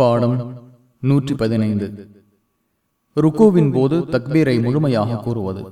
பாடம் நூற்றி பதினைந்து. ருக்குவின் போது தக்பீரை முழுமையாக கூறுவது.